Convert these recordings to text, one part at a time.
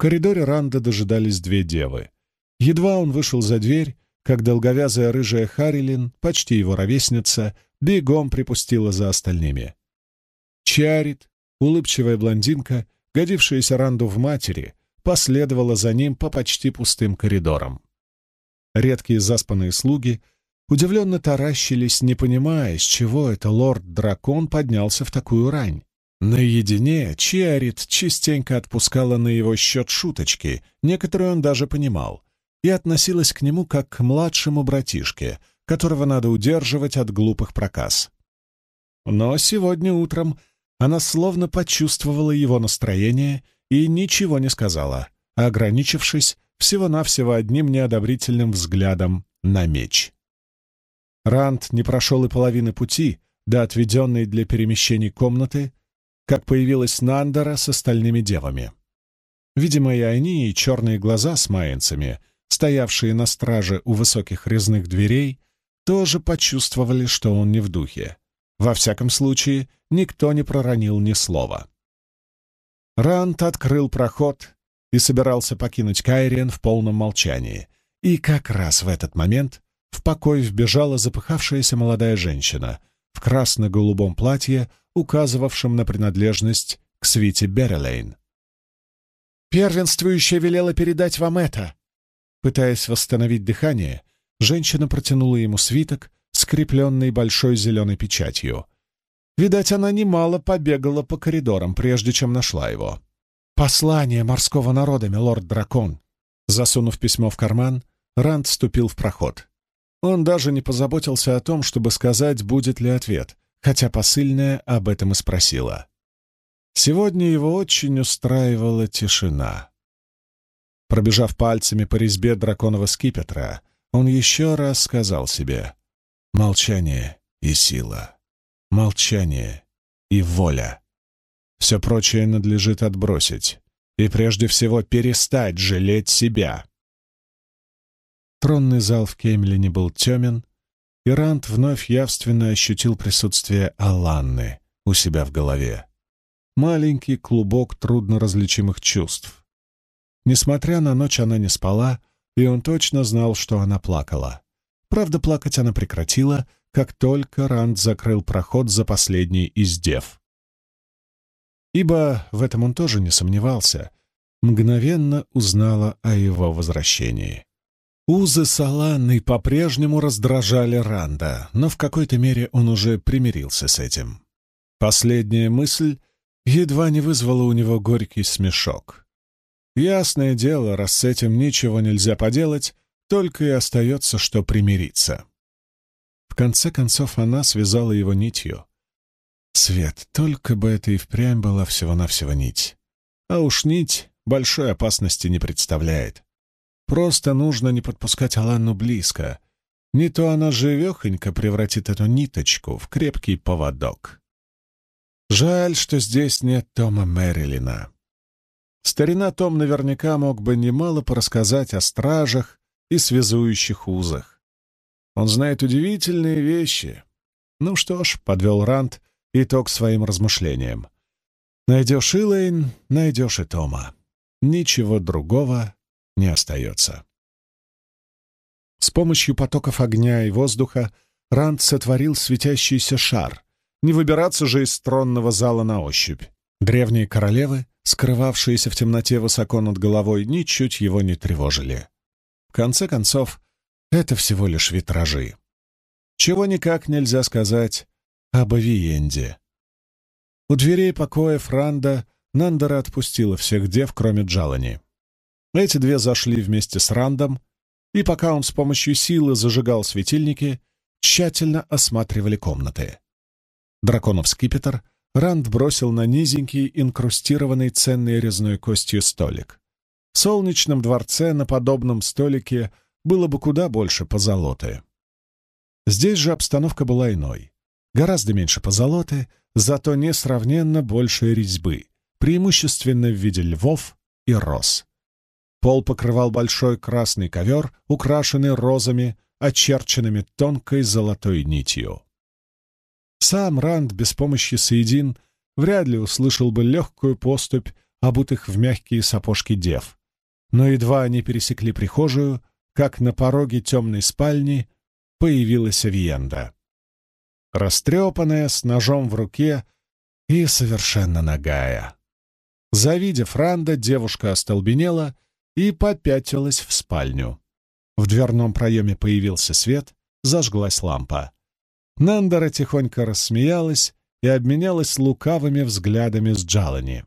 коридоре Ранда дожидались две девы. Едва он вышел за дверь, как долговязая рыжая Харилин, почти его ровесница, бегом припустила за остальными. Чарит, улыбчивая блондинка, годившаяся Ранду в матери, последовала за ним по почти пустым коридорам. Редкие заспанные слуги удивленно таращились, не понимая, с чего это лорд-дракон поднялся в такую рань. Наедине Чиарит частенько отпускала на его счет шуточки, некоторые он даже понимал, и относилась к нему как к младшему братишке, которого надо удерживать от глупых проказ. Но сегодня утром она словно почувствовала его настроение и ничего не сказала, ограничившись всего-навсего одним неодобрительным взглядом на меч. Ранд не прошел и половины пути до отведенной для перемещений комнаты, как появилась Нандера с остальными девами. Видимо, и они, и черные глаза с майенцами, стоявшие на страже у высоких резных дверей, тоже почувствовали, что он не в духе. Во всяком случае, никто не проронил ни слова. Рант открыл проход и собирался покинуть Кайриен в полном молчании. И как раз в этот момент в покой вбежала запыхавшаяся молодая женщина в красно-голубом платье указывавшим на принадлежность к свите Беррелейн. «Первенствующая велела передать вам это!» Пытаясь восстановить дыхание, женщина протянула ему свиток, скрепленный большой зеленой печатью. Видать, она немало побегала по коридорам, прежде чем нашла его. «Послание морского народа, милорд-дракон!» Засунув письмо в карман, Ранд вступил в проход. Он даже не позаботился о том, чтобы сказать, будет ли ответ, хотя посыльная об этом и спросила. Сегодня его очень устраивала тишина. Пробежав пальцами по резьбе драконового скипетра, он еще раз сказал себе «Молчание и сила, молчание и воля. Все прочее надлежит отбросить и прежде всего перестать жалеть себя». Тронный зал в Кемлине был темен, и Рант вновь явственно ощутил присутствие Аланны у себя в голове. Маленький клубок трудноразличимых чувств. Несмотря на ночь, она не спала, и он точно знал, что она плакала. Правда, плакать она прекратила, как только Ранд закрыл проход за последней из дев. Ибо в этом он тоже не сомневался, мгновенно узнала о его возвращении. Узы с Аланной по-прежнему раздражали Ранда, но в какой-то мере он уже примирился с этим. Последняя мысль едва не вызвала у него горький смешок. Ясное дело, раз с этим ничего нельзя поделать, только и остается, что примириться. В конце концов, она связала его нитью. Свет, только бы это и впрямь была всего-навсего нить. А уж нить большой опасности не представляет. Просто нужно не подпускать Аланну близко. Не то она живехонько превратит эту ниточку в крепкий поводок. Жаль, что здесь нет Тома Мэрилина. Старина Том наверняка мог бы немало порассказать о стражах и связующих узах. Он знает удивительные вещи. Ну что ж, — подвел Рант итог своим размышлениям. Найдешь Илэйн, найдешь и Тома. Ничего другого не остается. С помощью потоков огня и воздуха Ранд сотворил светящийся шар. Не выбираться же из тронного зала на ощупь. Древние королевы, скрывавшиеся в темноте высоко над головой, ничуть его не тревожили. В конце концов, это всего лишь витражи. Чего никак нельзя сказать об Авиенде. У дверей покоя Франда Нандера отпустила всех дев, кроме Джалани. Эти две зашли вместе с Рандом, и пока он с помощью силы зажигал светильники, тщательно осматривали комнаты. Драконов скипетр Ранд бросил на низенький, инкрустированный ценной резной костью столик. В солнечном дворце на подобном столике было бы куда больше позолоты. Здесь же обстановка была иной. Гораздо меньше позолоты, зато несравненно больше резьбы, преимущественно в виде львов и роз. Пол покрывал большой красный ковер, украшенный розами, очерченными тонкой золотой нитью. Сам Ранд без помощи Саидин вряд ли услышал бы легкую поступь обутых в мягкие сапожки дев. Но едва они пересекли прихожую, как на пороге темной спальни появилась Авиенда. Растрепанная, с ножом в руке и совершенно нагая. Завидев Ранда, девушка остолбенела и попятилась в спальню. В дверном проеме появился свет, зажглась лампа. Нандера тихонько рассмеялась и обменялась лукавыми взглядами с Джалани.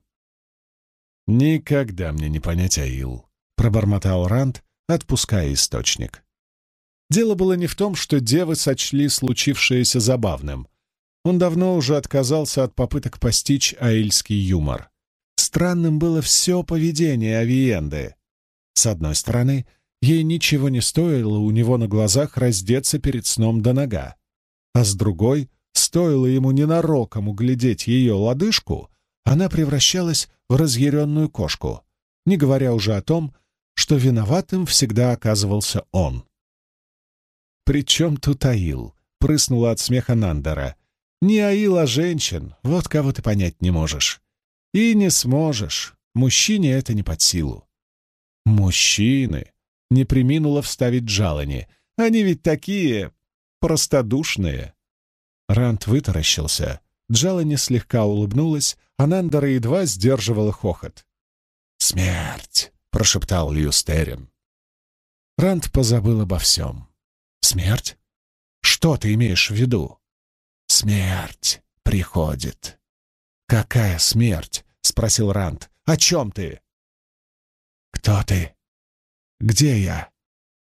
«Никогда мне не понять Аил», — пробормотал Ранд, отпуская источник. Дело было не в том, что девы сочли случившееся забавным. Он давно уже отказался от попыток постичь аильский юмор. Странным было все поведение Авиенды. С одной стороны, ей ничего не стоило у него на глазах раздеться перед сном до нога, а с другой, стоило ему ненароком углядеть ее лодыжку, она превращалась в разъяренную кошку, не говоря уже о том, что виноватым всегда оказывался он. «При чем тут Аил?» — прыснула от смеха Нандера. «Не Аил, а женщин. Вот кого ты понять не можешь. И не сможешь. Мужчине это не под силу». «Мужчины!» — не приминула вставить Джалани. «Они ведь такие простодушные». Рант вытаращился. Джалани слегка улыбнулась, а Нандера едва сдерживала хохот. «Смерть!» — прошептал Льюстерин. Рант позабыл обо всем. «Смерть? Что ты имеешь в виду?» «Смерть приходит». «Какая смерть?» — спросил Рант. «О чем ты?» «Кто ты? Где я?»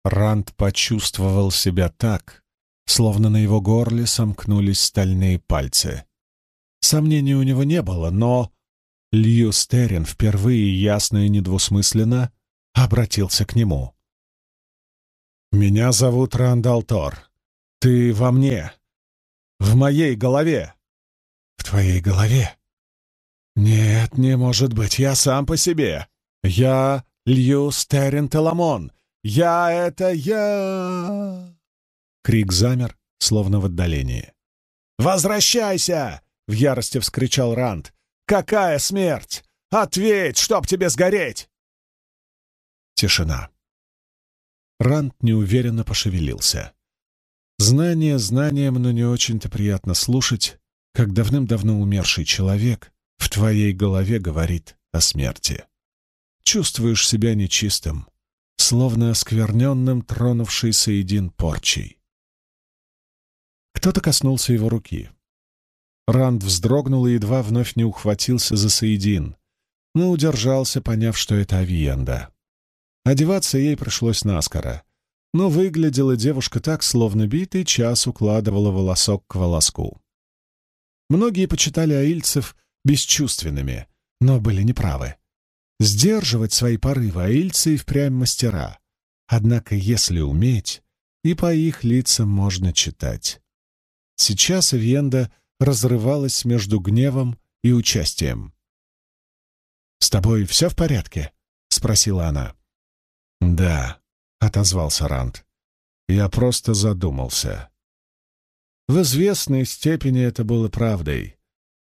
Ранд почувствовал себя так, словно на его горле сомкнулись стальные пальцы. Сомнений у него не было, но Лью Стерин впервые ясно и недвусмысленно обратился к нему. «Меня зовут Рандал Тор. Ты во мне. В моей голове». «В твоей голове?» «Нет, не может быть. Я сам по себе. Я Лью Стерин Теламон. Я — это я!» Крик замер, словно в отдалении. «Возвращайся!» — в ярости вскричал Ранд. «Какая смерть? Ответь, чтоб тебе сгореть!» Тишина. Ранд неуверенно пошевелился. Знание знанием, но не очень-то приятно слушать, как давным-давно умерший человек в твоей голове говорит о смерти. Чувствуешь себя нечистым, словно оскверненным, тронувший соедин порчей. Кто-то коснулся его руки. Ранд вздрогнул и едва вновь не ухватился за соедин, но удержался, поняв, что это авиенда. Одеваться ей пришлось наскоро, но выглядела девушка так, словно битый час укладывала волосок к волоску. Многие почитали аильцев бесчувственными, но были неправы. Сдерживать свои порывы аильцы и впрямь мастера. Однако, если уметь, и по их лицам можно читать. Сейчас Венда разрывалась между гневом и участием. «С тобой все в порядке?» — спросила она. «Да», — отозвался Ранд. «Я просто задумался». В известной степени это было правдой.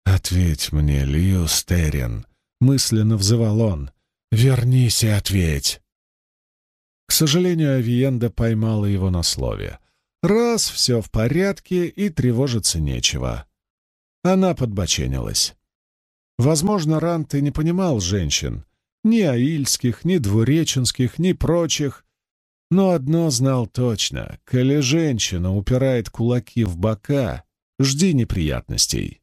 «Ответь мне, Лью Стерин», — мысленно взывал он. «Вернись и ответь». К сожалению, Авиенда поймала его на слове. Раз все в порядке и тревожиться нечего. Она подбоченилась. Возможно, Рант и не понимал женщин, ни аильских, ни двуреченских, ни прочих, но одно знал точно — коли женщина упирает кулаки в бока, жди неприятностей.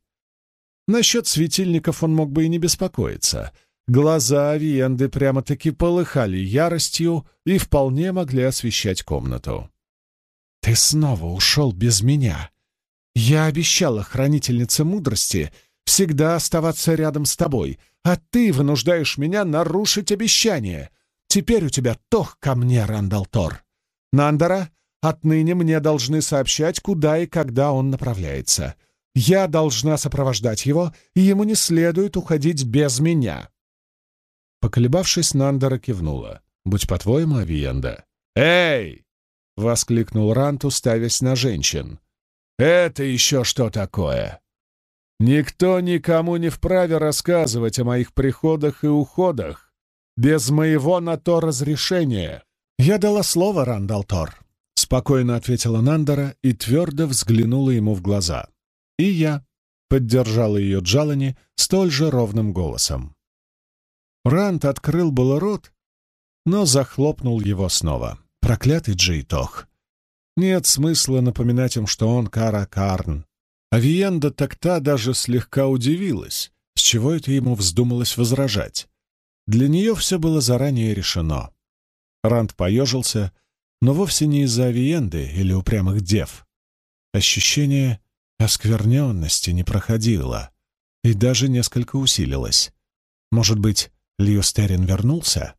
Насчет светильников он мог бы и не беспокоиться. Глаза Авиенды прямо-таки полыхали яростью и вполне могли освещать комнату. «Ты снова ушел без меня. Я обещала хранительнице мудрости всегда оставаться рядом с тобой, а ты вынуждаешь меня нарушить обещание. Теперь у тебя тох ко мне, Рандалтор. Нандера, отныне мне должны сообщать, куда и когда он направляется. Я должна сопровождать его, и ему не следует уходить без меня». Поколебавшись, Нандера кивнула. «Будь по-твоему, Авиенда». «Эй!» — воскликнул Рант, уставясь на женщин. «Это еще что такое?» Никто никому не вправе рассказывать о моих приходах и уходах без моего на то разрешения. Я дала слово, Рандалтор, — спокойно ответила Нандера и твердо взглянула ему в глаза. И я поддержала ее Джалани столь же ровным голосом. Ранд открыл было рот, но захлопнул его снова. Проклятый Джейтох. Нет смысла напоминать им, что он Кара Карн. Авиенда так та даже слегка удивилась, с чего это ему вздумалось возражать. Для нее все было заранее решено. Ранд поежился, но вовсе не из-за авиенды или упрямых дев. Ощущение оскверненности не проходило и даже несколько усилилось. Может быть, Льюстерин вернулся?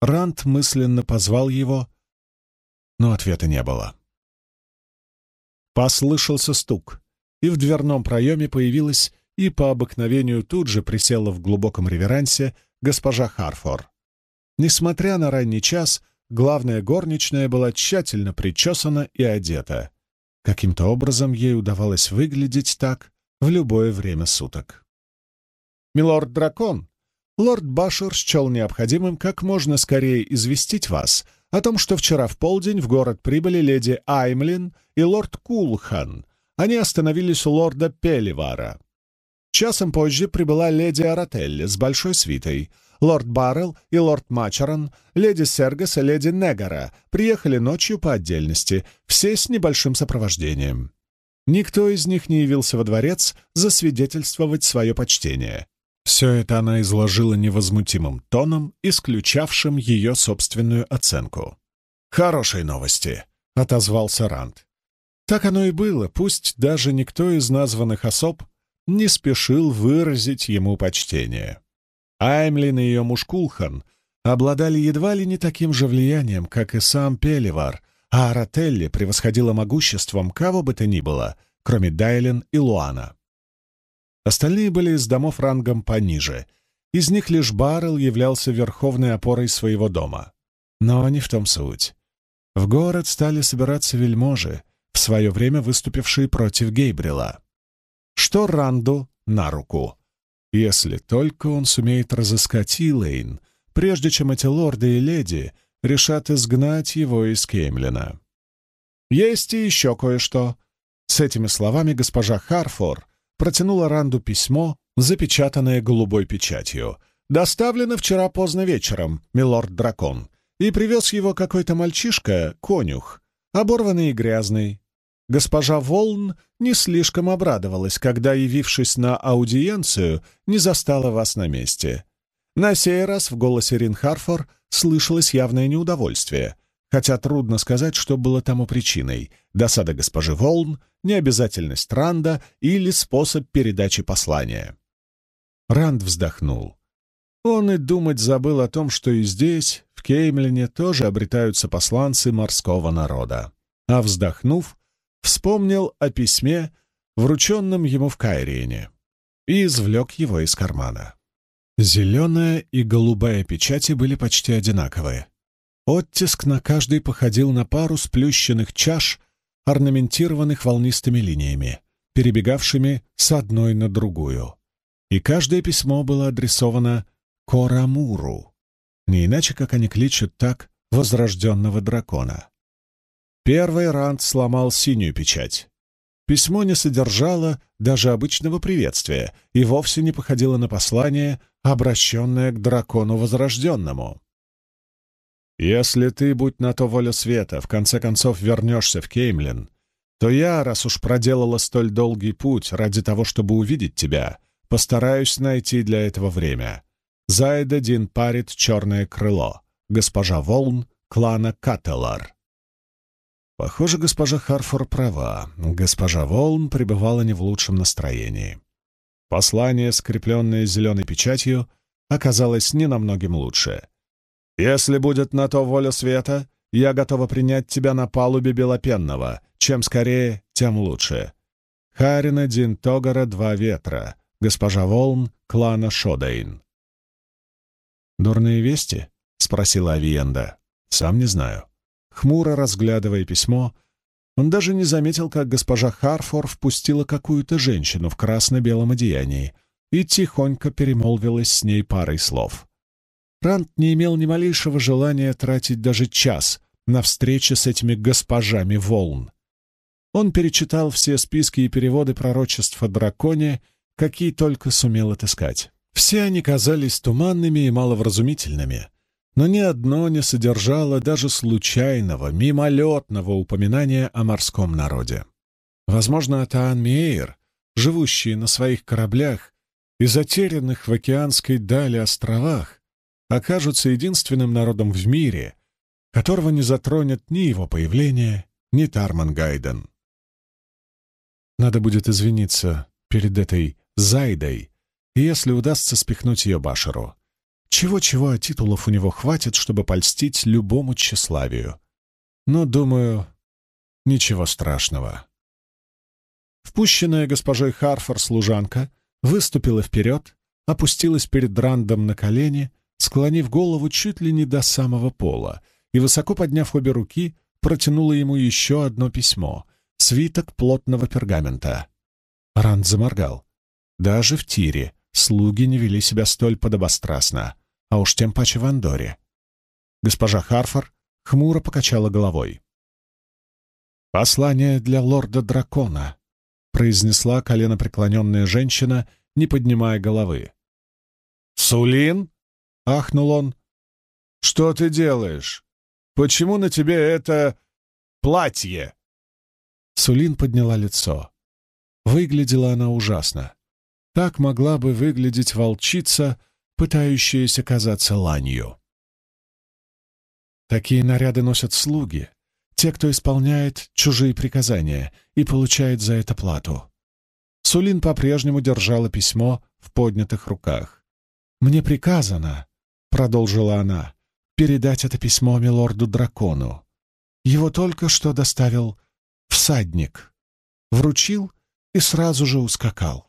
Ранд мысленно позвал его, но ответа не было. Послышался стук, и в дверном проеме появилась и по обыкновению тут же присела в глубоком реверансе госпожа Харфор. Несмотря на ранний час, главная горничная была тщательно причесана и одета. Каким-то образом ей удавалось выглядеть так в любое время суток. «Милорд-дракон, лорд Башер счел необходимым как можно скорее известить вас о том, что вчера в полдень в город прибыли леди Аймлин и лорд Кулхан. Они остановились у лорда Пеливара. Часом позже прибыла леди Арателли с большой свитой. Лорд Баррелл и лорд Мачерон, леди Сергас и леди Негара приехали ночью по отдельности, все с небольшим сопровождением. Никто из них не явился во дворец засвидетельствовать свое почтение. Все это она изложила невозмутимым тоном, исключавшим ее собственную оценку. «Хорошие новости», — отозвался Ранд. Так оно и было, пусть даже никто из названных особ не спешил выразить ему почтение. Аймлин и ее муж Кулхан обладали едва ли не таким же влиянием, как и сам Пеливар, а Арателли превосходила могуществом кого бы то ни было, кроме Дайлен и Луана. Остальные были из домов рангом пониже. Из них лишь Баррелл являлся верховной опорой своего дома. Но не в том суть. В город стали собираться вельможи, в свое время выступившие против Гейбрила. Что Ранду на руку. Если только он сумеет разыскать Илэйн, прежде чем эти лорды и леди решат изгнать его из Кеймлина. Есть и еще кое-что. С этими словами госпожа Харфор протянула Ранду письмо, запечатанное голубой печатью. «Доставлено вчера поздно вечером, милорд-дракон, и привез его какой-то мальчишка, конюх, оборванный и грязный. Госпожа Волн не слишком обрадовалась, когда, явившись на аудиенцию, не застала вас на месте. На сей раз в голосе Рин Харфор слышалось явное неудовольствие — хотя трудно сказать, что было тому причиной — досада госпожи Волн, необязательность Ранда или способ передачи послания. Ранд вздохнул. Он и думать забыл о том, что и здесь, в Кеймлине, тоже обретаются посланцы морского народа. А вздохнув, вспомнил о письме, врученном ему в Кайриене, и извлек его из кармана. Зеленая и голубая печати были почти одинаковые. Оттиск на каждой походил на пару сплющенных чаш, орнаментированных волнистыми линиями, перебегавшими с одной на другую. И каждое письмо было адресовано Корамуру, не иначе, как они кличут так возрожденного дракона. Первый Ранд сломал синюю печать. Письмо не содержало даже обычного приветствия и вовсе не походило на послание, обращенное к дракону возрожденному. Если ты, будь на то воля света, в конце концов вернешься в Кеймлин, то я, раз уж проделала столь долгий путь ради того, чтобы увидеть тебя, постараюсь найти для этого время. Зайда Дин парит черное крыло. Госпожа Волн, клана Кателар. Похоже, госпожа Харфор права. Госпожа Волн пребывала не в лучшем настроении. Послание, скрепленное зеленой печатью, оказалось не намногим лучше — если будет на то воля света, я готова принять тебя на палубе Белопенного. Чем скорее, тем лучше. Харина Дин Тогара Два Ветра, госпожа Волн, клана Шодейн. «Дурные вести?» — спросила Авиенда. «Сам не знаю». Хмуро разглядывая письмо, Он даже не заметил, как госпожа Харфор впустила какую-то женщину в красно-белом одеянии и тихонько перемолвилась с ней парой слов. Рант не имел ни малейшего желания тратить даже час на встречи с этими госпожами волн. Он перечитал все списки и переводы пророчеств о драконе, какие только сумел отыскать. Все они казались туманными и маловразумительными, но ни одно не содержало даже случайного, мимолетного упоминания о морском народе. Возможно, Атаан Мейер, живущие на своих кораблях и затерянных в океанской дали островах, окажутся единственным народом в мире, которого не затронет ни его появление, ни Тарман Гайден. Надо будет извиниться перед этой Зайдой, если удастся спихнуть ее Башеру. Чего-чего, а титулов у него хватит, чтобы польстить любому тщеславию. Но, думаю, ничего страшного. Впущенная госпожой Харфор служанка выступила вперед, опустилась перед Рандом на колени, склонив голову чуть ли не до самого пола, и, высоко подняв обе руки, протянула ему еще одно письмо — свиток плотного пергамента. Ранд заморгал. Даже в тире слуги не вели себя столь подобострастно, а уж тем паче в Андоре. Госпожа Харфор хмуро покачала головой. «Послание для лорда-дракона», — произнесла коленопреклоненная женщина, не поднимая головы. «Сулин?» — ахнул он. «Что ты делаешь? Почему на тебе это платье?» Сулин подняла лицо. Выглядела она ужасно. Так могла бы выглядеть волчица, пытающаяся казаться ланью. Такие наряды носят слуги, те, кто исполняет чужие приказания и получает за это плату. Сулин по-прежнему держала письмо в поднятых руках. «Мне приказано», — продолжила она, — «передать это письмо милорду-дракону. Его только что доставил всадник. Вручил и сразу же ускакал.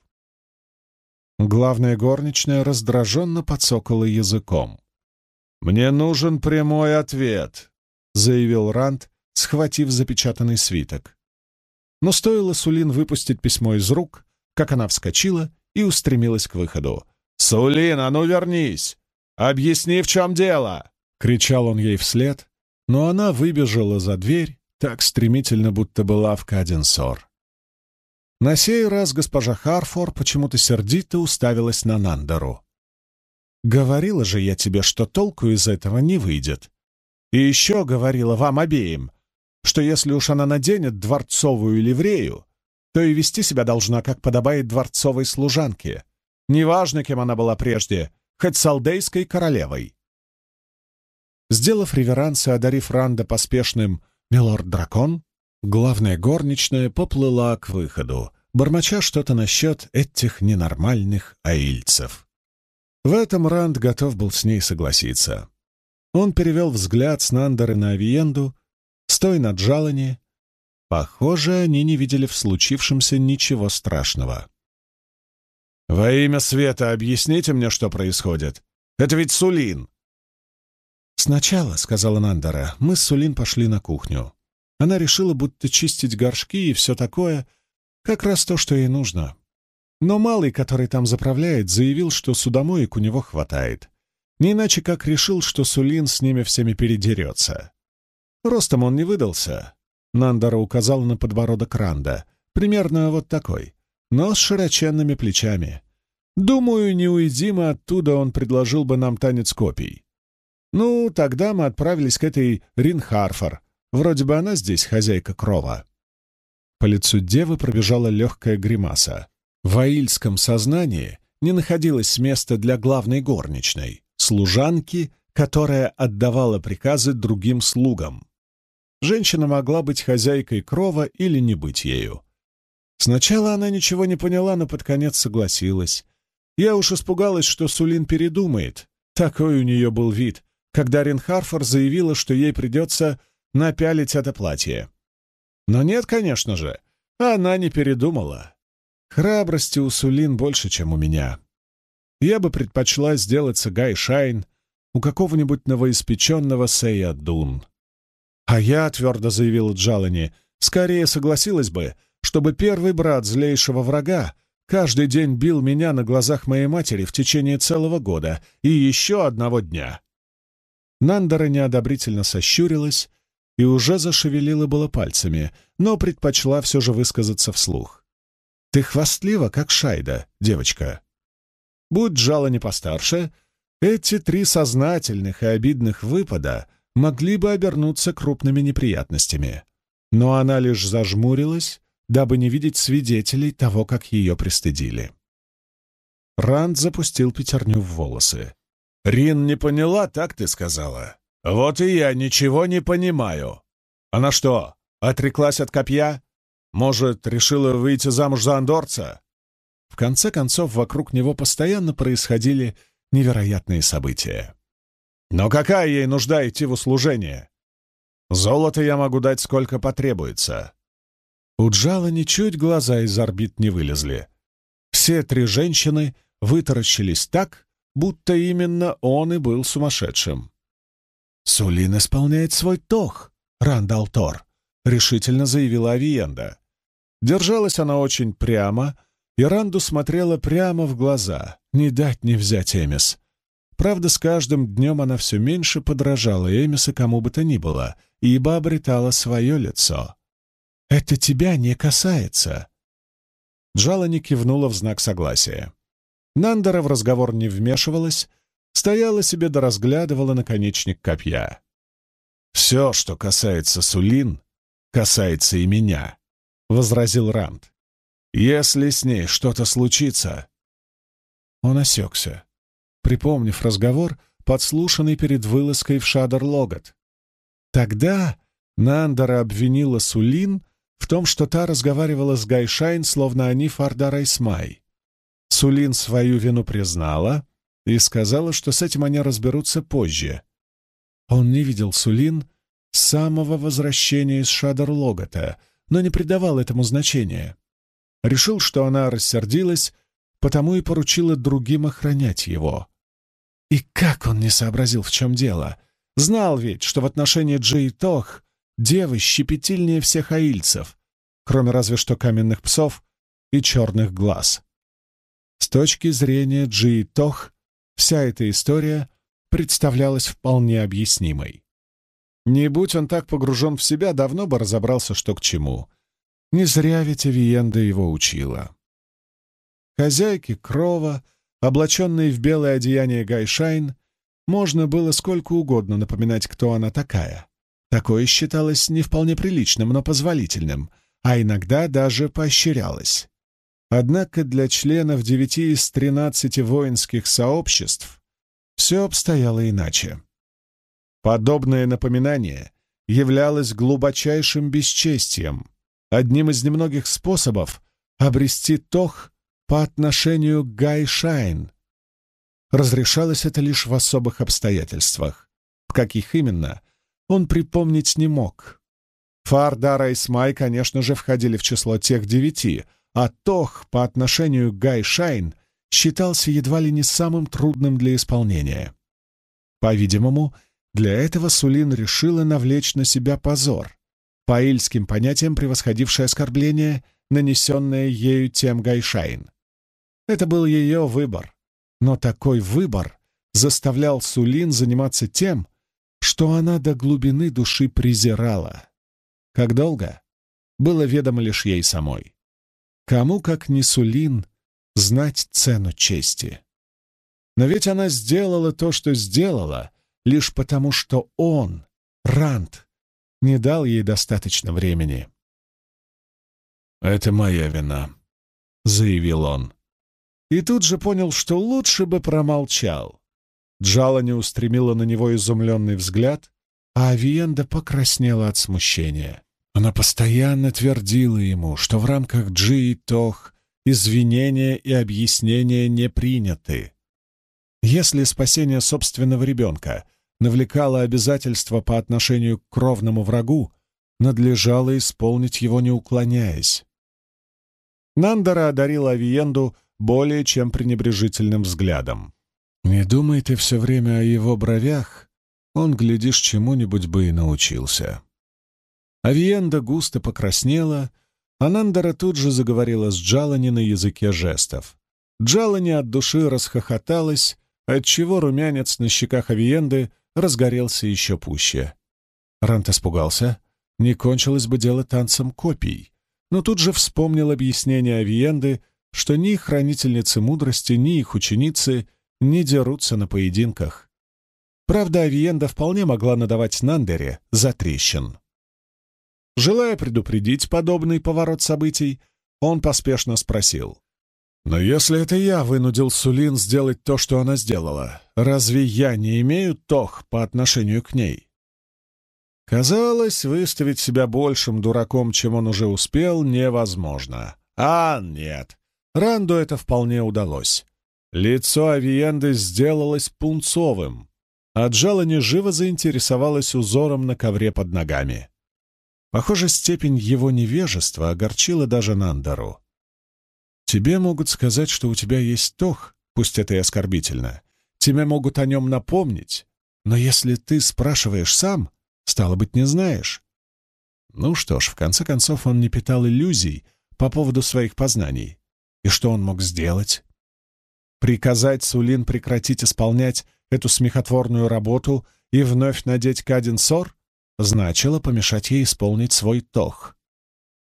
Главная горничная раздраженно подсокала языком. «Мне нужен прямой ответ», — заявил Ранд, схватив запечатанный свиток. Но стоило Сулин выпустить письмо из рук, как она вскочила и устремилась к выходу. «Сулин, а ну вернись! Объясни, в чем дело!» — кричал он ей вслед, но она выбежала за дверь так стремительно, будто была в Каденсор. На сей раз госпожа Харфор почему-то сердито уставилась на Нандеру. «Говорила же я тебе, что толку из этого не выйдет. И еще говорила вам обеим, что если уж она наденет дворцовую ливрею, то и вести себя должна, как подобает дворцовой служанке. Неважно, кем она была прежде, хоть салдейской королевой». Сделав реверанс и одарив Ранда поспешным «Милорд-дракон», Главная горничная поплыла к выходу, бормоча что-то насчет этих ненормальных аильцев. В этом Ранд готов был с ней согласиться. Он перевел взгляд с Нандеры на Авиенду, стой на Джалани. Похоже, они не видели в случившемся ничего страшного. «Во имя света объясните мне, что происходит. Это ведь Сулин!» «Сначала, — сказала Нандера, — мы с Сулин пошли на кухню. Она решила, будто чистить горшки и все такое — как раз то, что ей нужно. Но малый, который там заправляет, заявил, что судомоек у него хватает. Не иначе как решил, что Сулин с ними всеми передерется. Ростом он не выдался. Нандара указала на подбородок Ранда. Примерно вот такой, но с широченными плечами. Думаю, не уйди мы оттуда, он предложил бы нам танец копий. Ну, тогда мы отправились к этой Ринхарфор, Вроде бы она здесь хозяйка крова. По лицу девы пробежала легкая гримаса. В аильском сознании не находилось места для главной горничной, служанки, которая отдавала приказы другим слугам. Женщина могла быть хозяйкой крова или не быть ею. Сначала она ничего не поняла, но под конец согласилась. Я уж испугалась, что Сулин передумает. Такой у нее был вид, когда Ренхарфор заявила, что ей придется напялить это платье. Но нет, конечно же, она не передумала. Храбрости у Сулин больше, чем у меня. Я бы предпочла сделаться Гай Шайн у какого-нибудь новоиспеченного Сея Дун. А я, твердо заявила Джалани, скорее согласилась бы, чтобы первый брат злейшего врага каждый день бил меня на глазах моей матери в течение целого года и еще одного дня. Нандера неодобрительно сощурилась и уже зашевелила было пальцами, но предпочла все же высказаться вслух. «Ты хвастлива, как шайда, девочка. Будь Джала не постарше, эти три сознательных и обидных выпада могли бы обернуться крупными неприятностями. Но она лишь зажмурилась, дабы не видеть свидетелей того, как ее пристыдили. Ранд запустил пятерню в волосы. «Рин не поняла, так ты сказала?» «Вот и я ничего не понимаю. Она что, отреклась от копья? Может, решила выйти замуж за андорца?» В конце концов, вокруг него постоянно происходили невероятные события. «Но какая ей нужда идти в услужение? Золота я могу дать, сколько потребуется». У Джала ничуть глаза из орбит не вылезли. Все три женщины вытаращились так, будто именно он и был сумасшедшим. «Сулин исполняет свой тох, Рандалтор», — решительно заявила Авиенда. Держалась она очень прямо, и Ранду смотрела прямо в глаза, не дать не взять Эмис. Правда, с каждым днем она все меньше подражала Эмиса кому бы то ни было, ибо обретала свое лицо. «Это тебя не касается». Джала не кивнула в знак согласия. Нандера в разговор не вмешивалась, стояла себе да разглядывала наконечник копья. «Все, что касается Сулин, касается и меня», — возразил Ранд. «Если с ней что-то случится...» Он осекся, припомнив разговор, подслушанный перед вылазкой в Шадар Логот. Тогда Нандера обвинила Сулин в том, что та разговаривала с Гайшайн, словно они Фардарайс Май. Сулин свою вину признала, и сказала, что с этим они разберутся позже. Он не видел Сулин с самого возвращения из Шадер-Логота, но не придавал этому значения. Решил, что она рассердилась, потому и поручила другим охранять его. И как он не сообразил, в чем дело? Знал ведь, что в отношении Джей Тох девы щепетильнее всех аильцев, кроме разве что каменных псов и черных глаз. С точки зрения Джи Тох, Вся эта история представлялась вполне объяснимой. Не будь он так погружен в себя, давно бы разобрался, что к чему. Не зря ведь Авиенда его учила. Хозяйке крова, облаченной в белое одеяние Гайшайн, можно было сколько угодно напоминать, кто она такая. Такое считалось не вполне приличным, но позволительным, а иногда даже поощрялось. Однако для членов девяти из тринадцати воинских сообществ все обстояло иначе. Подобное напоминание являлось глубочайшим бесчестием, одним из немногих способов обрести тох по отношению к Гай Шайн. Разрешалось это лишь в особых обстоятельствах. В каких именно, он припомнить не мог. Фардарайс Май, конечно же, входили в число тех девяти — а Тох по отношению к Гайшайн считался едва ли не самым трудным для исполнения. По-видимому, для этого Сулин решила навлечь на себя позор, по айильским понятиям превосходившее оскорбление, нанесенное ею тем Гайшайн. Это был ее выбор, но такой выбор заставлял Сулин заниматься тем, что она до глубины души презирала. Как долго? Было ведомо лишь ей самой. Кому, как не Сулин, знать цену чести? Но ведь она сделала то, что сделала, лишь потому, что он, Рант, не дал ей достаточно времени. «Это моя вина», — заявил он. И тут же понял, что лучше бы промолчал. Джала не устремила на него изумленный взгляд, а Авиенда покраснела от смущения. Она постоянно твердила ему, что в рамках Джи и Тох извинения и объяснения не приняты. Если спасение собственного ребенка навлекало обязательства по отношению к кровному врагу, надлежало исполнить его, не уклоняясь. Нандера одарила Авиенду более чем пренебрежительным взглядом. «Не думай ты все время о его бровях, он, глядишь, чему-нибудь бы и научился». Авиенда густо покраснела, а Нандера тут же заговорила с Джалани на языке жестов. Джалани от души расхохоталась, отчего румянец на щеках Авиенды разгорелся еще пуще. Рант испугался. Не кончилось бы дело танцем копий, но тут же вспомнил объяснение Авиенды, что ни хранительницы мудрости, ни их ученицы не дерутся на поединках. Правда, Авиенда вполне могла надавать Нандере за трещин. Желая предупредить подобный поворот событий, он поспешно спросил. «Но если это я вынудил Сулин сделать то, что она сделала, разве я не имею тох по отношению к ней?» Казалось, выставить себя большим дураком, чем он уже успел, невозможно. А нет, Ранду это вполне удалось. Лицо Авиенды сделалось пунцовым, а Джалани живо заинтересовалась узором на ковре под ногами. Похоже, степень его невежества огорчила даже Нандару. «Тебе могут сказать, что у тебя есть тох, пусть это и оскорбительно. Тебе могут о нем напомнить. Но если ты спрашиваешь сам, стало быть, не знаешь». Ну что ж, в конце концов, он не питал иллюзий по поводу своих познаний. И что он мог сделать? Приказать Сулин прекратить исполнять эту смехотворную работу и вновь надеть каденсор значило помешать ей исполнить свой тох.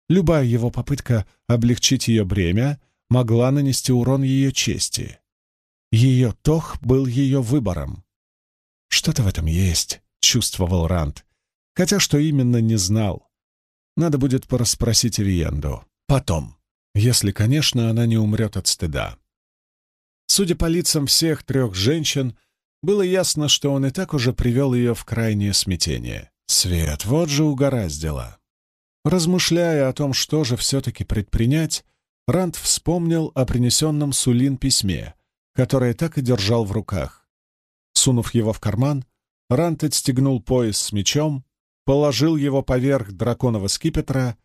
Любая его попытка облегчить ее бремя могла нанести урон ее чести. Ее тох был ее выбором. Что-то в этом есть, чувствовал Ранд, хотя что именно не знал. Надо будет порасспросить Виенду. Потом, если, конечно, она не умрет от стыда. Судя по лицам всех трех женщин, было ясно, что он и так уже привел ее в крайнее смятение. Свет, вот же угораздило. Размышляя о том, что же все-таки предпринять, Ранд вспомнил о принесенном Сулин письме, которое так и держал в руках. Сунув его в карман, Ранд отстегнул пояс с мечом, положил его поверх драконового скипетра,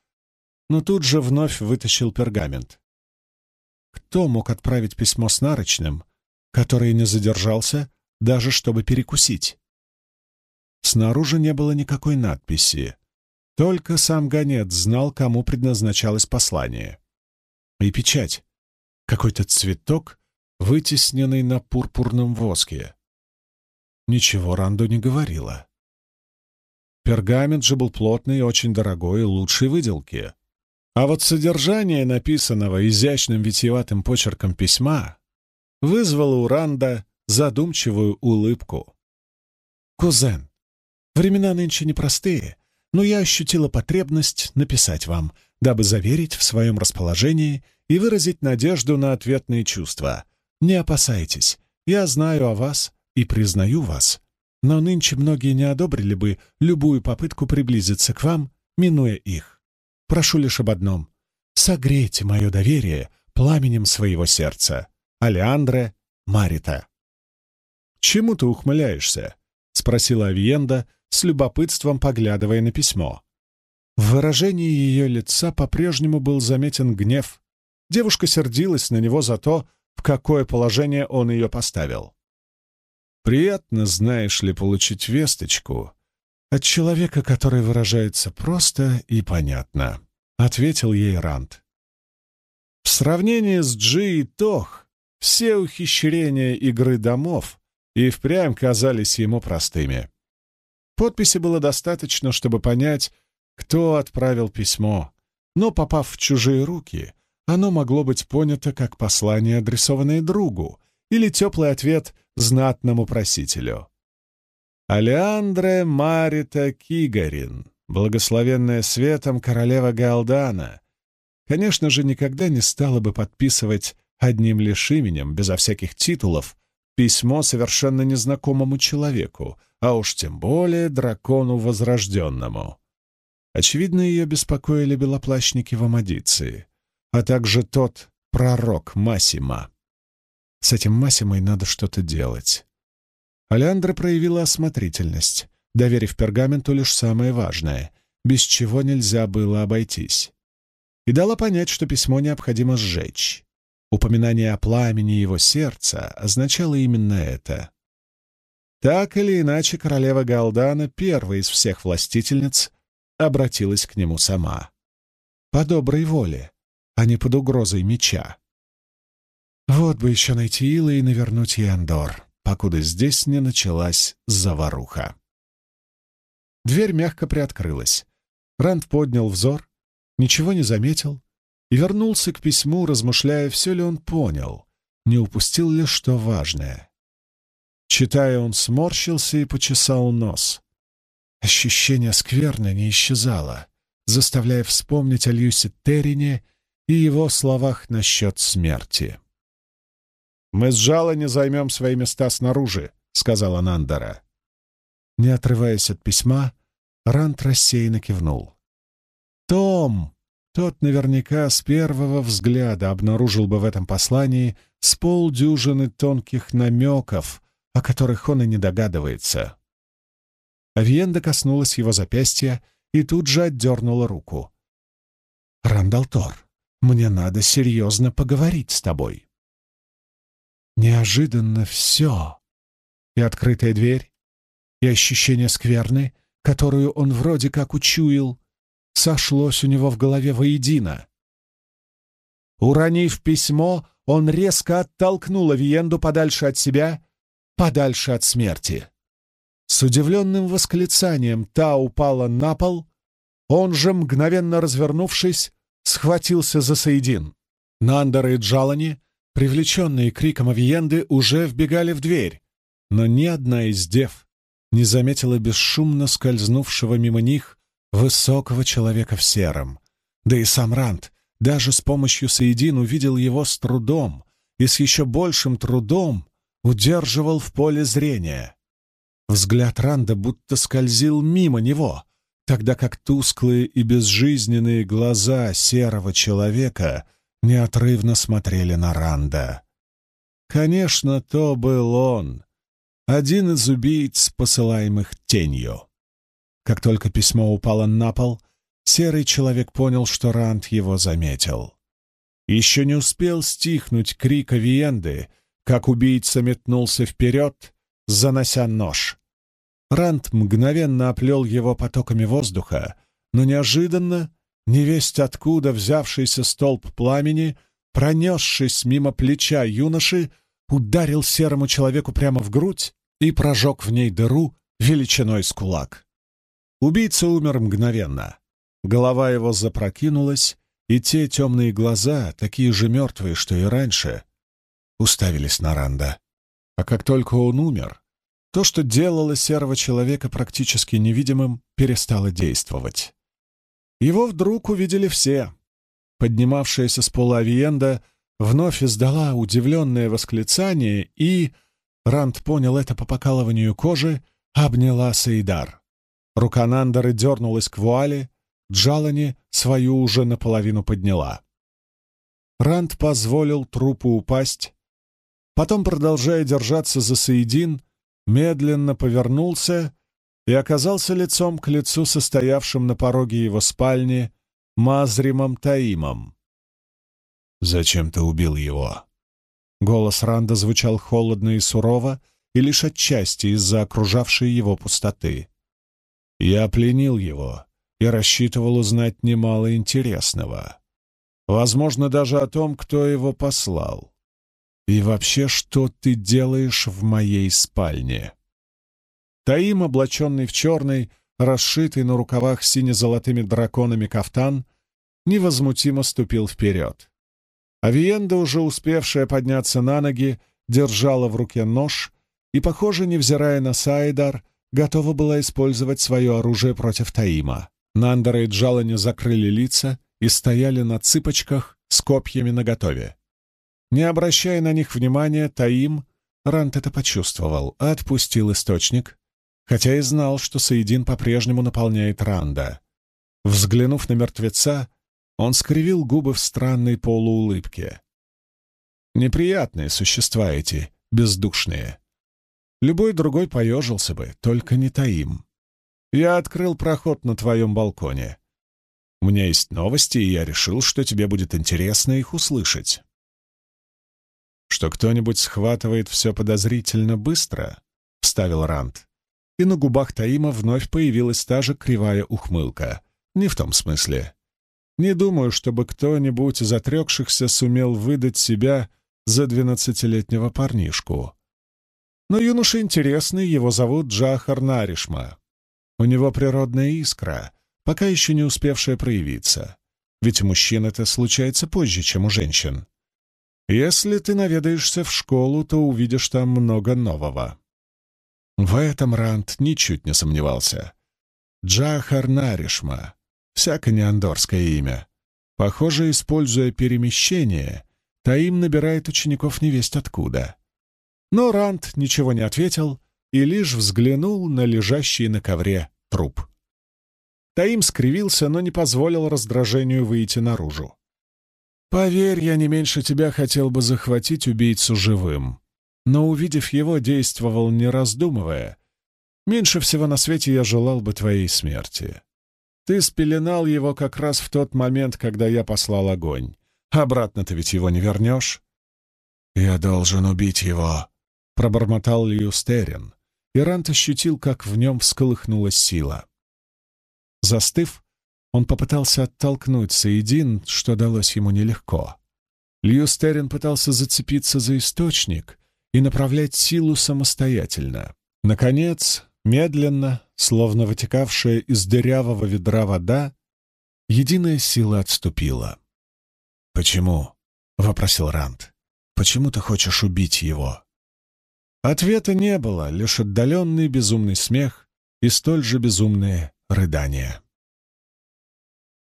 но тут же вновь вытащил пергамент. Кто мог отправить письмо с нарочным, который не задержался, даже чтобы перекусить? Снаружи не было никакой надписи. Только сам гонец знал, кому предназначалось послание. И печать. Какой-то цветок, вытесненный на пурпурном воске. Ничего Ранду не говорила. Пергамент же был плотный, очень дорогой и лучшей выделки. А вот содержание написанного изящным витиеватым почерком письма вызвало у Ранда задумчивую улыбку. «Кузен, времена нынче непростые, но я ощутила потребность написать вам, дабы заверить в своем расположении и выразить надежду на ответные чувства. Не опасайтесь, я знаю о вас и признаю вас, но нынче многие не одобрили бы любую попытку приблизиться к вам, минуя их. Прошу лишь об одном. Согрейте мое доверие пламенем своего сердца. Алеандре Марита. «Чему ты ухмыляешься?» — спросила Авиенда, с любопытством поглядывая на письмо. В выражении ее лица по-прежнему был заметен гнев. Девушка сердилась на него за то, в какое положение он ее поставил. «Приятно, знаешь ли, получить весточку от человека, который выражается просто и понятно», — ответил ей Рант. В сравнении с Джи и Тох все ухищрения игры домов и впрямь казались ему простыми. Подписи было достаточно, чтобы понять, кто отправил письмо, но, попав в чужие руки, оно могло быть понято как послание, адресованное другу, или теплый ответ знатному просителю. Алеандре Марита Кигарин, благословенная светом королева Галдана, конечно же, никогда не стала бы подписывать одним лишь именем, безо всяких титулов, письмо совершенно незнакомому человеку, а уж тем более дракону возрожденному. Очевидно, ее беспокоили белоплащники в Амадиции, а также тот пророк Масима. С этим Масимой надо что-то делать. Алеандра проявила осмотрительность, доверив пергаменту лишь самое важное, без чего нельзя было обойтись. И дала понять, что письмо необходимо сжечь. Упоминание о пламени его сердца означало именно это. Так или иначе, королева Галдана, первая из всех властительниц, обратилась к нему сама. По доброй воле, а не под угрозой меча. Вот бы еще найти Ила и навернуть ей Андор, покуда здесь не началась заваруха. Дверь мягко приоткрылась. Ранд поднял взор, ничего не заметил и вернулся к письму, размышляя, все ли он понял, не упустил ли что важное. Читая, он сморщился и почесал нос. Ощущение скверно не исчезало, заставляя вспомнить о Льюсе Террине и его словах насчет смерти. «Мы с Жалани займем свои места снаружи», — сказала Нандера. Не отрываясь от письма, Рант рассеянно кивнул. «Том!» Тот наверняка с первого взгляда обнаружил бы в этом послании с полдюжины тонких намеков, о которых он и не догадывается. Авиенда коснулась его запястья и тут же отдернула руку. «Рандалтор, мне надо серьезно поговорить с тобой». Неожиданно все. И открытая дверь, и ощущение скверны, которую он вроде как учуял, сошлось у него в голове воедино. Уронив письмо, он резко оттолкнул Авиенду подальше от себя, подальше от смерти. С удивленным восклицанием та упала на пол, он же, мгновенно развернувшись, схватился за Саидин. Нандер и Джалани, привлеченные криком Авиенды, уже вбегали в дверь, но ни одна из дев не заметила бесшумно скользнувшего мимо них высокого человека в сером. Да и сам Рант даже с помощью Саидин увидел его с трудом и с еще большим трудом удерживал в поле зрения. Взгляд Ранда будто скользил мимо него, тогда как тусклые и безжизненные глаза серого человека неотрывно смотрели на Ранда. Конечно, то был он, один из убийц, посылаемых тенью. Как только письмо упало на пол, серый человек понял, что Ранд его заметил. Еще не успел стихнуть крик Авиенды, как убийца метнулся вперед, занося нож. Ранд мгновенно оплел его потоками воздуха, но неожиданно, невесть откуда взявшийся столб пламени, пронесшись мимо плеча юноши, ударил серому человеку прямо в грудь и прожег в ней дыру величиной с кулак. Убийца умер мгновенно. Голова его запрокинулась, и те темные глаза, такие же мертвые, что и раньше, уставились на Ранда. А как только он умер, то, что делало серого человека практически невидимым, перестало действовать. Его вдруг увидели все. Поднимавшаяся с пола Авиенда вновь издала удивленное восклицание и, Ранд понял это по покалыванию кожи, обняла Саидар. Рука Нандеры дернулась к вуале, Джалани свою уже наполовину подняла. Ранд позволил трупу упасть, потом, продолжая держаться за Саидин, медленно повернулся и оказался лицом к лицу состоявшим на пороге его спальни Мазримом Таимом. «Зачем ты убил его?» Голос Ранда звучал холодно и сурово, и лишь отчасти из-за окружавшей его пустоты. Я пленил его и рассчитывал узнать немало интересного. Возможно, даже о том, кто его послал. И вообще, что ты делаешь в моей спальне?» Таим, облаченный в черный, расшитый на рукавах сине-золотыми драконами кафтан, невозмутимо ступил вперед. Авиенда, уже успевшая подняться на ноги, держала в руке нож и, похоже, невзирая на Сайдар, готова была использовать свое оружие против Таима. Нандера и Джалани закрыли лица и стояли на цыпочках с копьями наготове. Не обращая на них внимания, Таим, Рант это почувствовал, отпустил источник, хотя и знал, что Саидин по-прежнему наполняет Ранда. Взглянув на мертвеца, он скривил губы в странной полуулыбке. Неприятные существа эти, бездушные. Любой другой поежился бы, только не таим. Я открыл проход на твоем балконе. У меня есть новости, и я решил, что тебе будет интересно их услышать. Что кто-нибудь схватывает все подозрительно быстро, — вставил Ранд. И на губах Таима вновь появилась та же кривая ухмылка. Не в том смысле. Не думаю, чтобы кто-нибудь из отрекшихся сумел выдать себя за двенадцатилетнего парнишку. Но юноша интересный, его зовут Джахар Наришма. У него природная искра, пока еще не успевшая проявиться. Ведь у мужчин это случается позже, чем у женщин. Если ты наведаешься в школу, то увидишь там много нового. В этом Рант ничуть не сомневался. Джахар Наришма, всяко неандорское имя. Похоже, используя перемещение, Таим набирает учеников невесть откуда. Но Рант ничего не ответил и лишь взглянул на лежащий на ковре труп. Таим скривился, но не позволил раздражению выйти наружу. «Поверь, я не меньше тебя хотел бы захватить убийцу живым, но, увидев его, действовал не раздумывая. Меньше всего на свете я желал бы твоей смерти. Ты спеленал его как раз в тот момент, когда я послал огонь. Обратно ты ведь его не вернешь?» «Я должен убить его», — пробормотал Льюстерин, и Рант ощутил, как в нем всколыхнулась сила. Застыв, он попытался оттолкнуть Саидин, что далось ему нелегко. Льюстерин пытался зацепиться за источник и направлять силу самостоятельно. Наконец, медленно, словно вытекавшая из дырявого ведра вода, единая сила отступила. «Почему?» — вопросил Ранд. «Почему ты хочешь убить его?» Ответа не было, лишь отдаленный безумный смех и столь же безумные рыдания.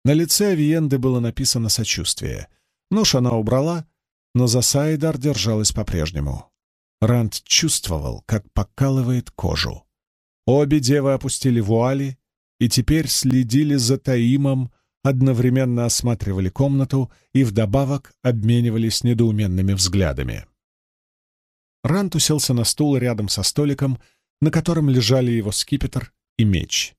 На лице Авиенды было написано сочувствие. Нож она убрала, но за Сайдар держалась по-прежнему. Ранд чувствовал, как покалывает кожу. Обе девы опустили вуали и теперь следили за Таимом, одновременно осматривали комнату и вдобавок обменивались недоуменными взглядами. Рант уселся на стул рядом со столиком, на котором лежали его скипетр и меч.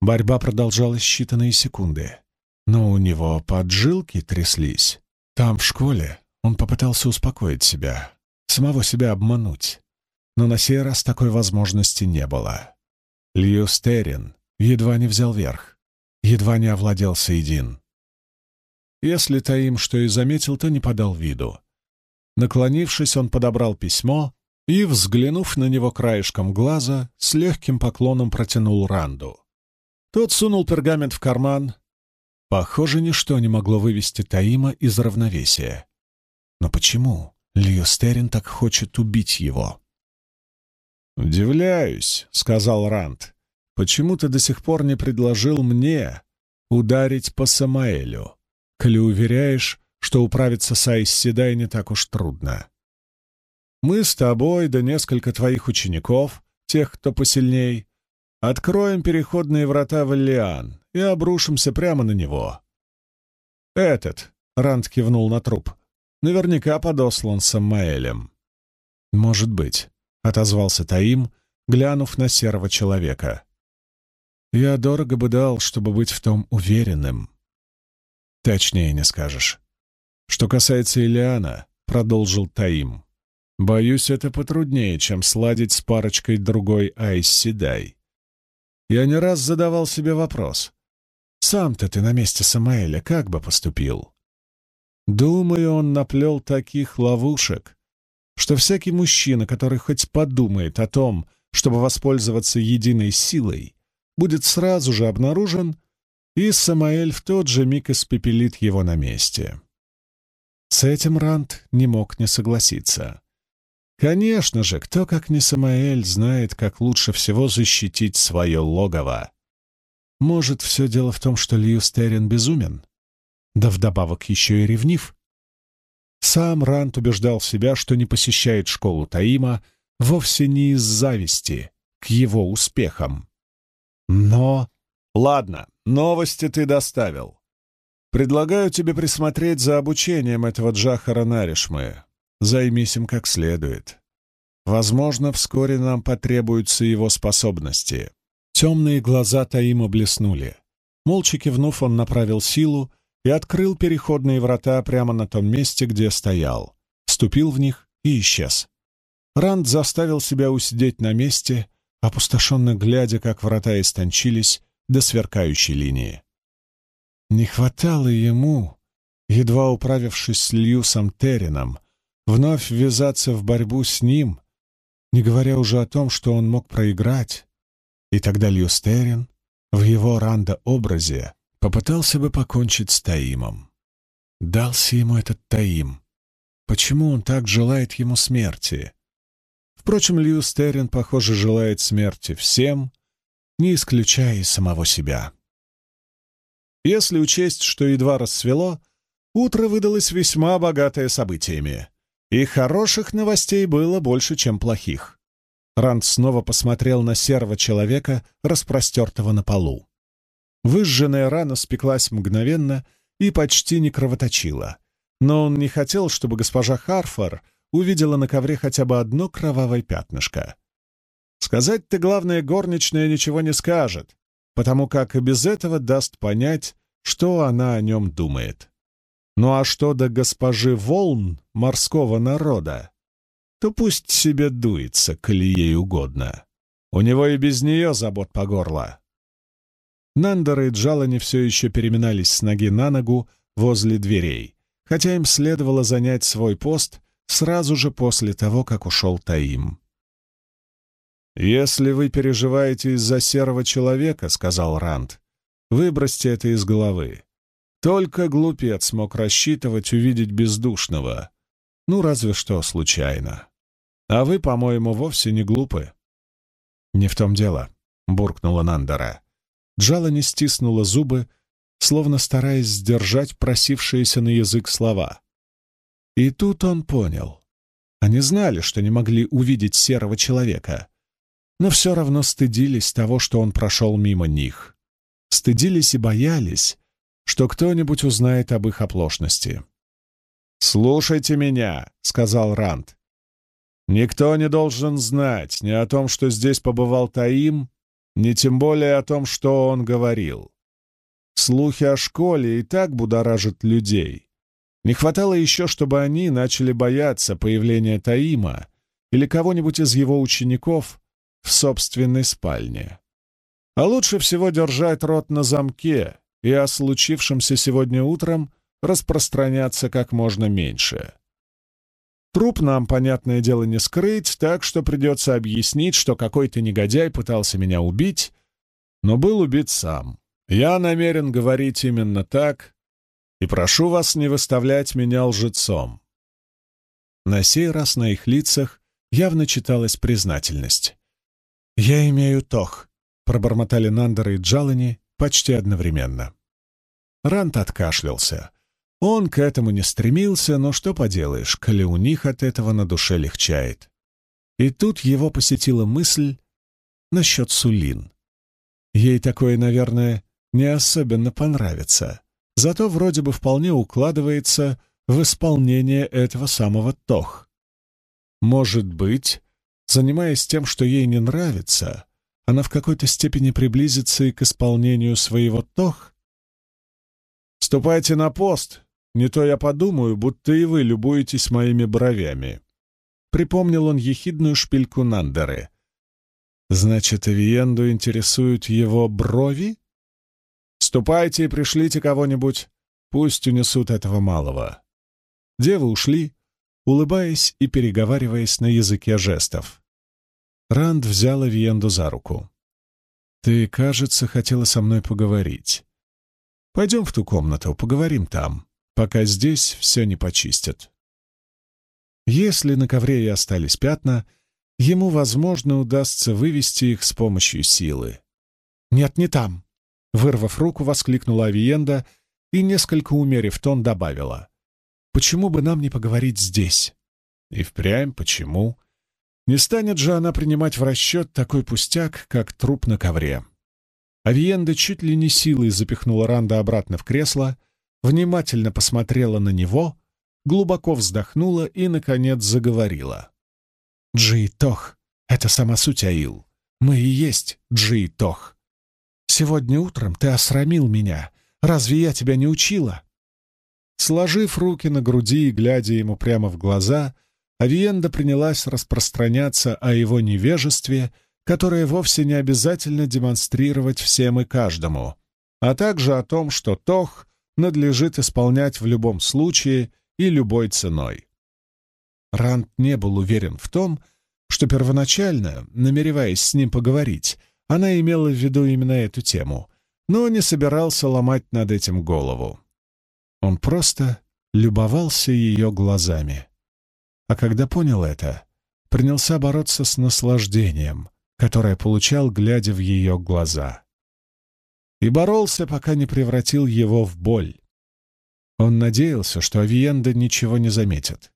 Борьба продолжалась считанные секунды, но у него поджилки тряслись. Там, в школе, он попытался успокоить себя, самого себя обмануть. Но на сей раз такой возможности не было. Льюстерин едва не взял верх, едва не овладел Сейдин. Если Таим что и заметил, то не подал виду. Наклонившись, он подобрал письмо и, взглянув на него краешком глаза, с легким поклоном протянул Ранду. Тот сунул пергамент в карман. Похоже, ничто не могло вывести Таима из равновесия. Но почему Льюстерин так хочет убить его? «Удивляюсь», — сказал Ранд. «Почему ты до сих пор не предложил мне ударить по Самаэлю, коли уверяешь, что управиться с Айсседай не так уж трудно? Мы с тобой, да несколько твоих учеников, тех, кто посильней, Откроем переходные врата в Эллиан и обрушимся прямо на него. Этот, — Ранд кивнул на труп, — наверняка подослан Самаэлем. Может быть, — отозвался Таим, глянув на серого человека. Я дорого бы дал, чтобы быть в том уверенным. Точнее не скажешь. Что касается Илиана, — продолжил Таим, — боюсь, это потруднее, чем сладить с парочкой другой Айсседай. Я не раз задавал себе вопрос. Сам-то ты на месте Самаэля как бы поступил? Думаю, он наплел таких ловушек, что всякий мужчина, который хоть подумает о том, чтобы воспользоваться единой силой, будет сразу же обнаружен, и Самаэль в тот же миг испепелит его на месте. С этим Рант не мог не согласиться. Конечно же, кто, как не Самаэль, знает, как лучше всего защитить свое логово. Может, все дело в том, что Льюстерин безумен? Да вдобавок еще и ревнив? Сам Рант убеждал себя, что не посещает школу Таима вовсе не из зависти к его успехам. Но... Ладно, новости ты доставил. Предлагаю тебе присмотреть за обучением этого Джахара Наришмы. Займись им как следует. Возможно, вскоре нам потребуются его способности. Темные глаза Таима блеснули. Молча кивнув, он направил силу и открыл переходные врата прямо на том месте, где стоял. Вступил в них и исчез. Ранд заставил себя усидеть на месте, опустошенно глядя, как врата истончились до сверкающей линии. Не хватало ему, едва управившись с Льюсом Террином, вновь ввязаться в борьбу с ним, не говоря уже о том, что он мог проиграть. И тогда Льюс Террин в его ранда-образе попытался бы покончить с Таимом. Дался ему этот Таим. Почему он так желает ему смерти? Впрочем, Льюс Террин, похоже, желает смерти всем, не исключая и самого себя. Если учесть, что едва рассвело, утро выдалось весьма богатое событиями. И хороших новостей было больше, чем плохих. Ранд снова посмотрел на серого человека, распростертого на полу. Выжженная рана спеклась мгновенно и почти не кровоточила. Но он не хотел, чтобы госпожа Харфор увидела на ковре хотя бы одно кровавое пятнышко. Сказать-то, главное, горничная ничего не скажет, потому как и без этого даст понять, что она о нем думает. Ну а что до госпожи Волн морского народа, то пусть себе дуется, коли ей угодно. У него и без нее забот по горло. Нандер и Джалани все еще переминались с ноги на ногу возле дверей, хотя им следовало занять свой пост сразу же после того, как ушел Таим. «Если вы переживаете из-за серого человека, — сказал Ранд, — выбросьте это из головы. Только глупец мог рассчитывать увидеть бездушного. Ну, разве что случайно. А вы, по-моему, вовсе не глупы». «Не в том дело», — буркнула Нандера. Джала не стиснула зубы, словно стараясь сдержать просившиеся на язык слова. И тут он понял. Они знали, что не могли увидеть серого человека — но все равно стыдились того, что он прошел мимо них. Стыдились и боялись, что кто-нибудь узнает об их оплошности. «Слушайте меня», — сказал Ранд. «Никто не должен знать ни о том, что здесь побывал Таим, ни тем более о том, что он говорил. Слухи о школе и так будоражат людей. Не хватало еще, чтобы они начали бояться появления Таима или кого-нибудь из его учеников, в собственной спальне. А лучше всего держать рот на замке и о случившемся сегодня утром распространяться как можно меньше. Труп нам, понятное дело, не скрыть, так что придется объяснить, что какой-то негодяй пытался меня убить, но был убит сам. Я намерен говорить именно так, и прошу вас не выставлять меня лжецом. На сей раз на их лицах явно читалась признательность. «Я имею тох», — пробормотали Нандер и Джалани почти одновременно. Рант откашлялся. Он к этому не стремился, но что поделаешь, коли у них от этого на душе легчает. И тут его посетила мысль насчет Сулин. Ей такое, наверное, не особенно понравится, зато вроде бы вполне укладывается в исполнение этого самого Тох. Может быть, Занимаясь тем, что ей не нравится, она в какой-то степени приблизится и к исполнению своего тох. «Ступайте на пост, не то я подумаю, будто и вы любуетесь моими бровями». Припомнил он ехидную шпильку Нандеры. «Значит, Виенду интересуют его брови? Ступайте и пришлите кого-нибудь, пусть унесут этого малого». Девы ушли, улыбаясь и переговариваясь на языке жестов. Ранд взяла Виенду за руку. «Ты, кажется, хотела со мной поговорить. Пойдем в ту комнату, поговорим там, пока здесь все не почистят». Если на ковре и остались пятна, ему, возможно, удастся вывести их с помощью силы. «Нет, не там!» — вырвав руку, воскликнула Авиенда и, несколько умерив тон, добавила. «Почему бы нам не поговорить здесь?» «И впрямь почему?» Не станет же она принимать в расчет такой пустяк, как труп на ковре. Авиенда чуть ли не силой запихнула Ранда обратно в кресло, внимательно посмотрела на него, глубоко вздохнула и, наконец, заговорила. «Джи Тох — это сама суть Аил. Мы и есть Джи Тох. Сегодня утром ты осрамил меня. Разве я тебя не учила?» Сложив руки на груди и глядя ему прямо в глаза — Авиенда принялась распространяться о его невежестве, которое вовсе не обязательно демонстрировать всем и каждому. а также о том, что Тох надлежит исполнять в любом случае и любой ценой. Ранд не был уверен в том, что первоначально, намереваясь с ним поговорить, она имела в виду именно эту тему, но не собирался ломать над этим голову. Он просто любовался ее глазами. А когда понял это, принялся бороться с наслаждением, которое получал, глядя в ее глаза. И боролся, пока не превратил его в боль. Он надеялся, что Авиенда ничего не заметит.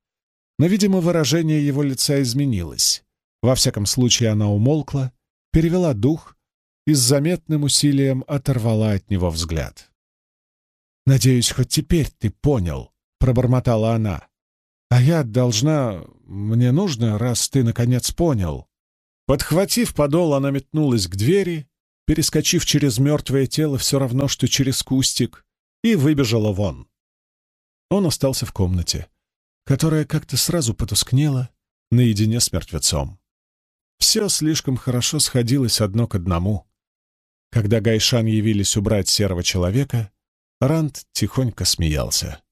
Но, видимо, выражение его лица изменилось. Во всяком случае, она умолкла, перевела дух и с заметным усилием оторвала от него взгляд. «Надеюсь, хоть теперь ты понял», — пробормотала она. «А я должна... Мне нужно, раз ты, наконец, понял». Подхватив подол, она метнулась к двери, перескочив через мертвое тело все равно, что через кустик, и выбежала вон. Он остался в комнате, которая как-то сразу потускнела наедине с мертвецом. Все слишком хорошо сходилось одно к одному. Когда Гайшан явились убрать серого человека, Ранд тихонько смеялся.